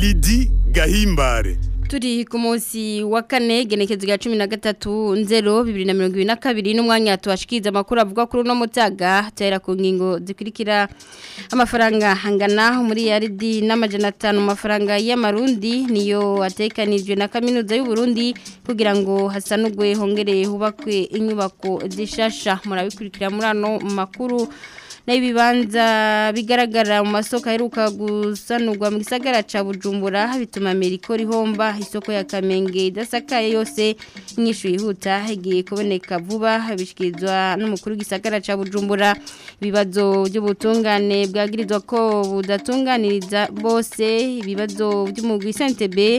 gidi gahimbare turi ku munsi wa kane genekezo rya cumi na gatatu nzero bibiri na mirongo na kabiri n'umwanya tuhashikiriza amakuru avuga kuri uno mutaga tuhera ku ngingo zikurikira amafaranga angana muri yaridi n'amajana atanu mu y'amarundi niyo atekanijwe na kaminuza y'u Burundi kugira ngo hasanugwe hongereye hubakwe inyubako zishasha murabikurikira murano makuru n'ibibanza bigaragara mu masoko aheruka gusanurwa mu gisagara cya bujumbura bituma amerika rihomba isoko ya kamenge idasakaye yose inyishu yihuta igiye kuboneka vuba bishyikirizwa n'umukuru gisagara cya bujumbura ibibazo by'ubutungane bwagirizwa ko budatunganiriza bose ibibazo by'umugwi sentebe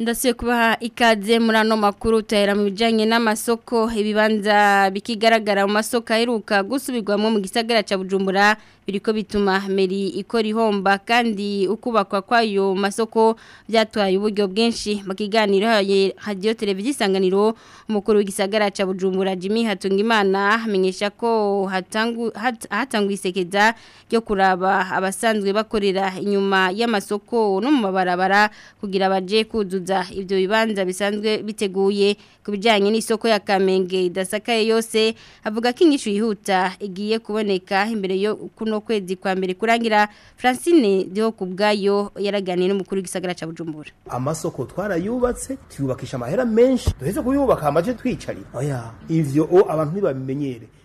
ndasuye kubaha ikaze muri ano makuru utahera mu bijyanye n'amasoko ibibanza bikigaragara mu masoko aheruka gusubirwamo mu gisagara cya bujumbura biriko bituma meri ikora ihomba kandi ukubakwa kwayo masoko byatwaye uburyo bwinshi mu kiganiro hadiyo televiziyo isanganiro umukuru w'igisagara cya bujumbura jimmy Hatunga imana amenyesha ko hatangu hatangwa isekeza ryo kuraba abasanzwe bakorera inyuma y'amasoko no mu mabarabara kugira baje kuzuza ibyo bibanza bisanzwe biteguye ku bijyanye n'isoko ya kamenge idasakaye yose avuga ko inyishu yihuta igiye kuboneka imbere yo kuno kuno kwezi kwa mbere kurangira Francine ryo kubgayo yaraganiye n'umukuru w'igisagara ca Bujumbura amasoko twarayubatse tuyubakisha amahera menshi duheze kuyubaka amaje twicari oya ivyo o abantu nibamenyere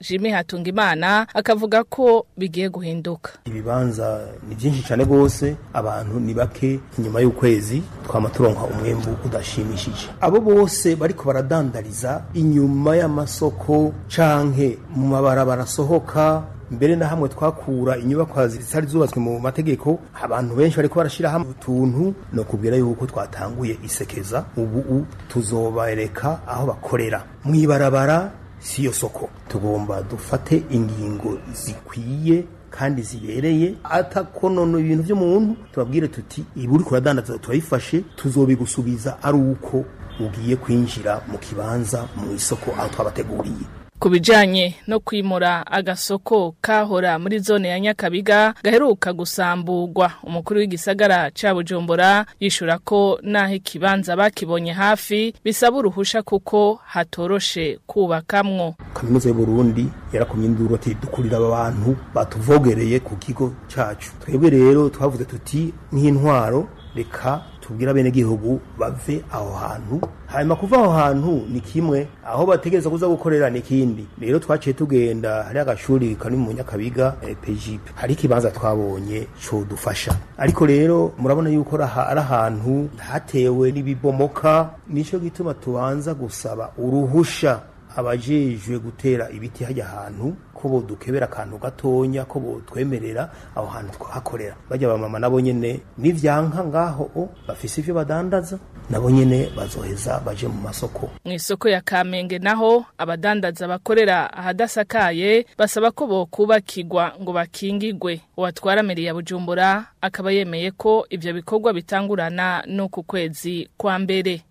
jimmy hatungimana akavuga ko bigiye guhinduka ibibanza ni byinshi cyane rwose abantu ni bake inyuma y'ukwezi twaba turonka umwembu udashimishije abo bose bariko baradandariza inyuma y'amasoko canke mu mabara barasohoka mbere na hamwe twakura inyubako zitari zubatswe mu mategeko abantu benshi bariko barashyira hamwe utuntu no kubwira yuko twatanguye isekeza ubu tuzobareka aho bakorera mwibarabara siyo soko tugomba dufate ingingo zikwiye kandi zibereye atakonona ibintu by'umuntu tubabwire tuti iburi kuradandaza turayifashe tuzobigusubiza ari uko ugiye kwinjira mu kibanza mu isoko aho twabateguriye ku bijyanye no kwimura agasoko kahora muri zone ya nyakabiga gaheruka gusambugwa umukuru w'igisagara cya bujumbura yishura ko n'aho ikibanza bakibonye hafi bisaba uruhusha kuko hatoroshe kubakamwo kaminuza Burundi yarakumye induru ati dukurira abantu batuvogereye ku kigo cyacu twebwe rero twavuze tuti nk'intwaro reka tubwira bene gihugu bave aho hantu hanyuma kuva aho hantu ni kimwe aho bategereza kuza gukorera ni kindi rero twaciye tugenda hari agashuri kari mu nyakabiga eh, pejipe hari ikibanza twabonye cyo dufasha ariko rero murabona yuko ari ahantu hatewe n'ibibomoka nico gituma tubanza gusaba uruhusha abajejwe gutera ibiti hajya ahantu ko bodukebera akantu gatonya ko botwemerera aho hantu twahakorera bajya bamama nabo nyine n'ivyanka ngaho bafise ivyo badandaza nabo nyine bazoheza baje mu masoko mu isoko ya Kamenge naho abadandaza bakorera ahadasakaye basaba ko bokubakirwa ngo bakingigwe uwatwara ya Bujumbura akaba yemeye ko ivyo bikorwa bitangurana no kwezi kwa mbere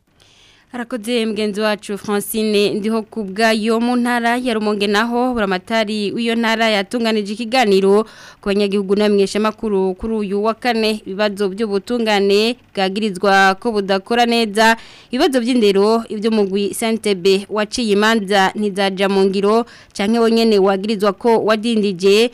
harakoze mugenzi wacu francine ndiho ku bwayo mu ntara ya rumonge naho buramatari w'iyo ntara yatunganije ikiganiro ku banyagihugu n'abamenyeshamakuru kuri uyu wa kane ibibazo by'ubutungane bwagirizwa ko budakora neza ibibazo by'indero ibyo mugwi santebe waciye imanza ntizaja mu ngiro cyangwa wagirizwa ko wadindije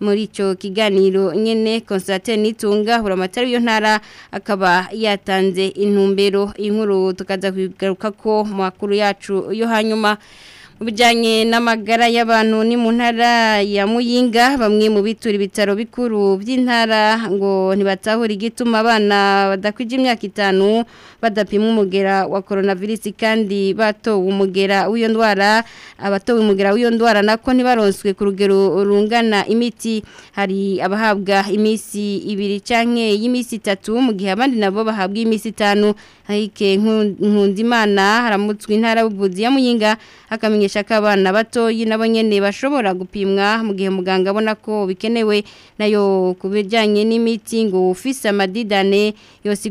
muri icyo kiganiro nyine konsitatire n'itunga buri amatari w'iyo ntara akaba yatanze intumbero inkuru tukaza kugaruka ko makuru yacu yo hanyuma bijyanye n'amagara y'abantu ni mu ntara ya muyinga bamwe mu bituri ibitaro bikuru by'intara ngo ntibatahura igituma abana badakwije imyaka itanu badapima umugera wa coronavirus kandi batowe umugera w'iyo ndwara abatowe umugera w'iyo ndwara nako ntibaronswe ku rugero rungana imiti hari abahabwa iminsi ibiri cyangwa y'iminsi itatu mu gihe abandi nabo bahabwa iminsi itanu nkundimana haramutswe intara y'ubuvuzi ya muyinga akamenyesha gukoresha abana batoyi nabo nyine bashobora gupimwa mu gihe muganga abona ko bikenewe nayo ku bijyanye n'imiti ngo ufise amadidane yose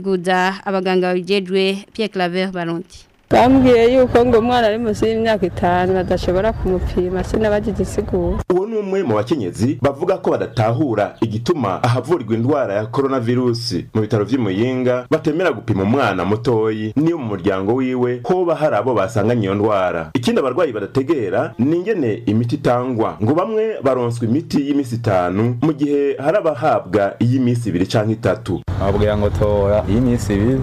abaganga babigejwe Pierre Claver Baronti bambwiye yuko ngo umwana ari munsi y'imyaka itanu adashobora kumupima sinabagigisigura uwo ni umwe mu bakenyezi bavuga ko badatahura igituma ahavurwa indwara ya koronavirusi mu bitaro by’umuyinga batemera gupima umwana mutoyi n'iyo mu muryango wiwe hoba hari abo basanganye iyo ndwara ikindi abarwayi badategera ni ingene imiti itangwa ngo bamwe baronswa imiti y'iminsi itanu mu gihe hari abahabwa iy'iminsi ibiri cyangwa itatu bababwira ngo tora iy'iminsi ibiri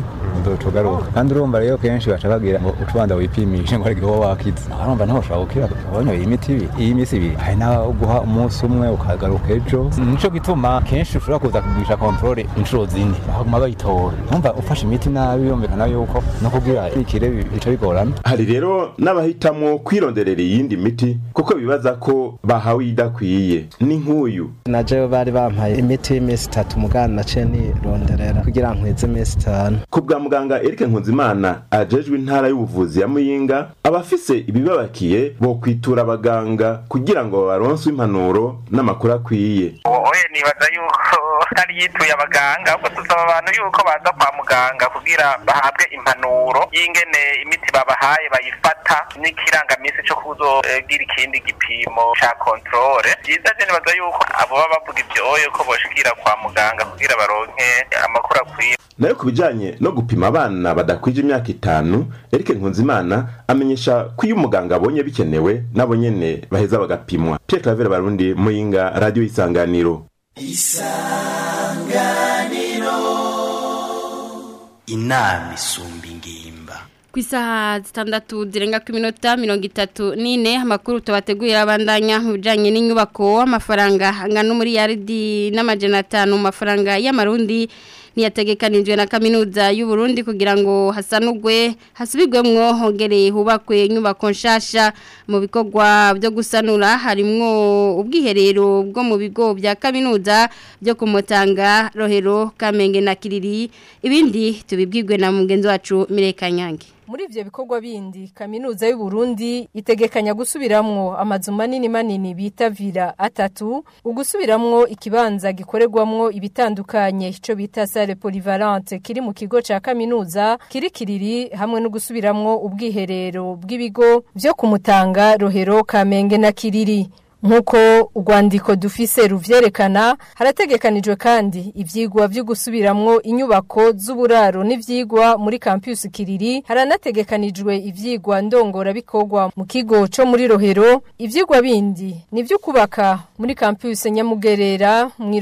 tugaruka kandi urumva rero kenshi bashakagira ngo ubanza wipimishe ngo ariko wowe wakize urumva nawe ushobora gukira wanyoye imiti ibiri iyi minsi ibiri hari n'abaguha umunsi umwe ukagaruka ejo nicyo gituma kenshi ushobora kuza kugurisha kontorore inshuro zine bakaguma bayitora urumva ufashe imiti nabi yumvikana yuko no kubwira ikire bica bigorana hari rero n'abahitamo kwironderera iyindi miti kuko bibaza ko bahawe idakwiye ni nk'uyu na jewe bari bampaye imiti y'iminsi itatu mugana naciye nironderera kugira ngo iminsi itanu muganga Eric Nkunzimana ajejwe intara y'ubuvuzi ya Muyinga abafise ibibabakiye bo kwitura abaganga kugira ngo baronse impanuro n'amakuru akwiye oye nibaza yuko atari yituye abaganga ahubwo tusaba abantu yuko baza kwa muganga kugira bahabwe impanuro y'ingene imiti babahaye bayifata n'ikirangamisi cyo kuzogira ikindi gipimo ca controle byiza je nibaza yuko abo baba bavuga ivyo ko boshikira kwa muganga kugira baronke amakuru akwiye nayo kubijanye no gupima bituma abana badakwije imyaka itanu Eric Nkunzimana amenyesha ko iyo umuganga abonye bikenewe nabo nyene baheza bagapimwa Pierre Claver Barundi Muyinga Radio Isanganiro Isanganiro inama isumba ku isaha zitandatu zirenga ku minota mirongo itatu n'ine amakuru tubateguye abandanya mu bijyanye n'inyubako amafaranga angana n'umuriyaridi n'amajana atanu mu mafaranga y'amarundi ntiyategekanirijwe na kaminuza Burundi kugira ngo hasanugwe hasubirwemwo hongereye hubakwe inyubako nshasha mu bikorwa byo gusanura harimwo ubwiherero bwo mu bigo bya kaminuza byo kumutanga rohero kamenge na kiriri ibindi tubibwirwe na mugenzi wacu mireka nyange muri ibyo bikorwa bindi kaminuza y'u Burundi itegekanya gusubiramo amazu manini manini bita vira atatu ugusubiramo ikibanza gikorerwamwo ibitandukanye icyo bita sale polyvalente kiri mu kigo cya kaminuza kiri kiriri hamwe no gusubiramo ubwiherero bw'ibigo byo kumutanga rohero kamenge na kiriri nk'uko urwandiko dufise ruvyerekana harategekanijwe kandi ivyigwa vyo gusubiramwo inyubako z'uburaro n'ivyigwa muri campus Kiriri haranategekanijwe ivyigwa ndongora bikogwa mu kigo co muri Rohero ivyigwa bindi ni nivyo kubaka muri campus Nyamugerera mu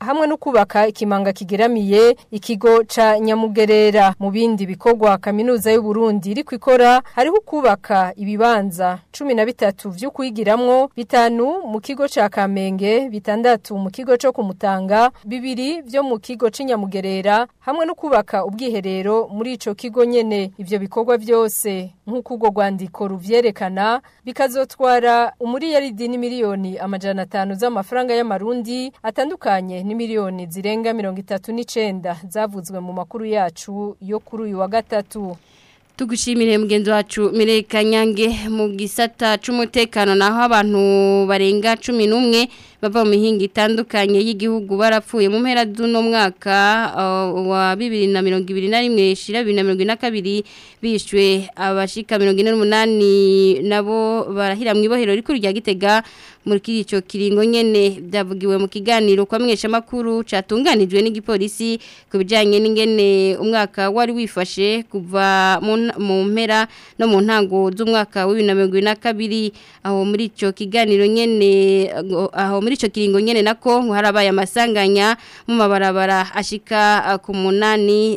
hamwe no kubaka ikimanga kigeramiye ikigo ca Nyamugerera mu bindi bikogwa kaminuza y'u Burundi iri kwikora hariho kubaka ibibanza bitatu vyo kwigiramwo bitanu bitanu mu kigo ca Kamenge bitandatu mu kigo co kumutanga bibiri vyo mu kigo c'inyamugerera hamwe no kubaka ubwiherero muri ico kigo nyene ivyo bikorwa vyose nk'uko urwo rwandiko ruvyerekana bikazotwara dini miliyoni amajana atanu z'amafaranga y'amarundi atandukanye n'imiliyoni zirenga mirongo itatu n'icenda zavuzwe mu makuru yacu yo kuri uyu wa gatatu tugushimire mugenzi wacu mireka mu gisata cy'umutekano naho abantu barenga cumi n'umwe bava mu mihinga itandukanye y'igihugu barapfuye mu mpera z'uno mwaka uh, wa bibiri na mirongo ibiri na rimwe shira bibiri na mirongo ine na kabiri bishwe abashika mirongo ine n'umunani nabo barahira mu ibohero rikuru rya gitega muri icyo kiringo nyine byavugiwe mu kiganiro kwa mweshamakuru cyatunganijwe n'igipolisi ku bijyanye n'ingene umwaka wari wifashe kuva mu mpera no mu z'umwaka wa na mirongo ine na kabiri aho muri icyo kiganiro nyine aho muri ico kiringo nyene nako harabaye amasanganya mu mabarabara ashika ah, ku munani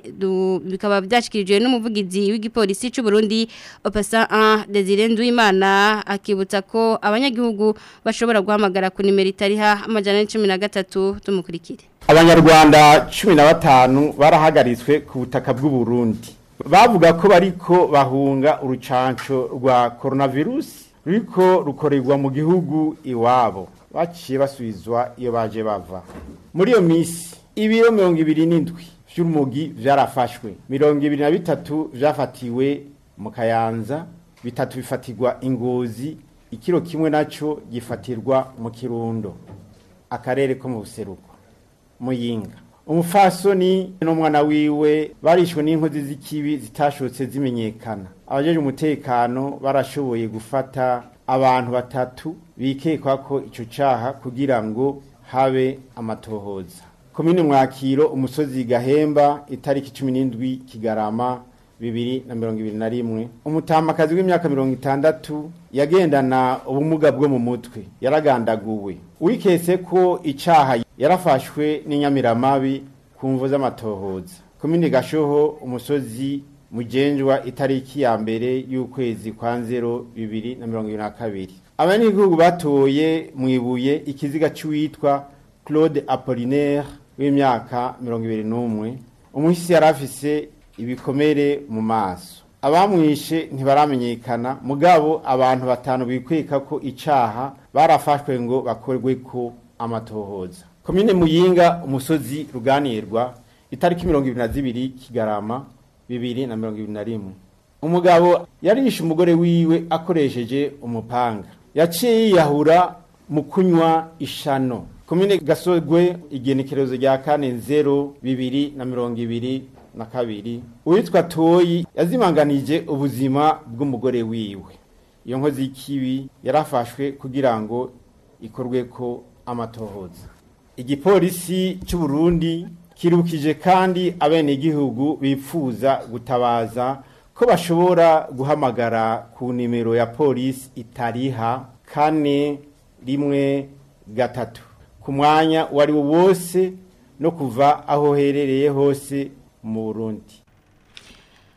bikaba byashikirijwe n'umuvugizi w'igipolisi cy'u Burundi Opasa Desire Nduimana akibutsa ko abanyagihugu bashobora guhamagara ku nimero itariha amajana 13 tumukurikire Abanyarwanda 15 barahagaritswe ku butaka bw'u Burundi bavuga ko bariko bahunga urucanco rwa coronavirus riko rukoregwa mu gihugu iwabo baciye basubizwa iyo baje bava muri iyo minsi ibiro mirongo ibiri n'indwi by'urumogi byarafashwe mirongo ibiri na bitatu byafatiwe mu kayanza bitatu bifatirwa ingozi ikiro kimwe nacyo gifatirwa mu kirundo akarere ko mu buseruko muyinga umufasoni n'umwana wiwe barishwe n'inkozi z'ikibi zitashotse zimenyekana abajeje umutekano barashoboye gufata abantu batatu bikekwa ko icyo cyaha kugira ngo habe amatohoza komine mwakiro umusozi gahemba itariki cumi n'indwi kigarama bibiri na mirongo ibiri na rimwe umutamakazi w'imyaka mirongo itandatu yagendana ubumuga bwo mu mutwe yaragandaguwe wikese ko icyaha yarafashwe n'inyamiramabi ku mvu z'amatohoza komine gashoho umusozi mugenjwa itariki ya mbere y'ukwezi kwa nzero bibiri na mirongo ibiri na kabiri abanyagihugu batoye mu ibuye ikiziga cy'uwitwa claude Apollinaire w'imyaka mirongo ibiri n'umwe umuhisi yari afise ibikomere mu maso abamwishe ntibaramenyekana mugabo abantu batanu bikwika ko icaha barafashwe ngo bakorwe ko amatohoza komine muyinga umusozi ruganirwa itariki mirongo ibiri na zibiri kigarama bibiri na mirongo ibiri na rimwe umugabo yarishe umugore wiwe akoresheje umupanga yaciye yiyahura mu kunywa ishano komine gasogwe igenekerezo rya kane zeru bibiri na mirongo ibiri na kabiri uwitwa toyi yazimanganije ubuzima bw'umugore wiwe iyo nkozi y'ikibi yarafashwe kugira ngo ikorwe ko amatohoza igipolisi cy'u Burundi kirukije kandi abenegihugu bipfuza gutabaza ko bashobora guhamagara ku nimero ya polisi itariha kane rimwe gatatu ku mwanya uwo wose no kuva aho uherereye hose mu burundi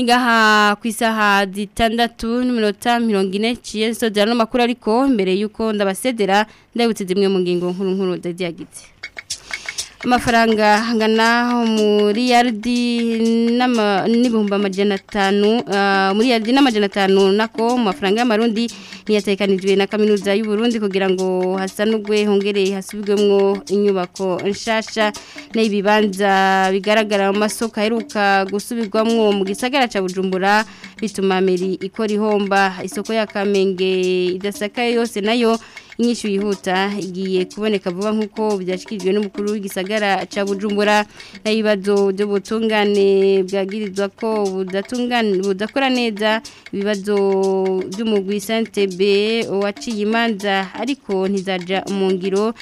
ngaha ku isaha zitandatu n'iminota mirongo ine ciye sodera n'amakuru ariko mbere y'uko ndabasedera ndabutse zimwe mu ngingo nkuru nkuru ndagiye giti amafaranga angana muri yaridi n'ibihumbi amajana atanu ah, muri yaridi n'amajana atanu nako mu mafaranga y'amarundi ntiyatekanijwe na kaminuza Burundi kugira ngo hasanugwe hongereye hasubwemo inyubako nshasha n'ibibanza bigaragara mu masoko aheruka gusubirwamo mu gisagara cya bujumbura bituma meri ikora ihomba isoko ya kamenge idasakaye yose nayo inyishu yihuta igiye kuboneka vuba nk'uko byashyikirijwe n'umukuru w'igisagara cya bujumbura n'ibibazo by'ubutungane bwagirizwa ko budakora neza ibibazo by'umugwi santebe waciye imanza ariko ntizajya mu ngiro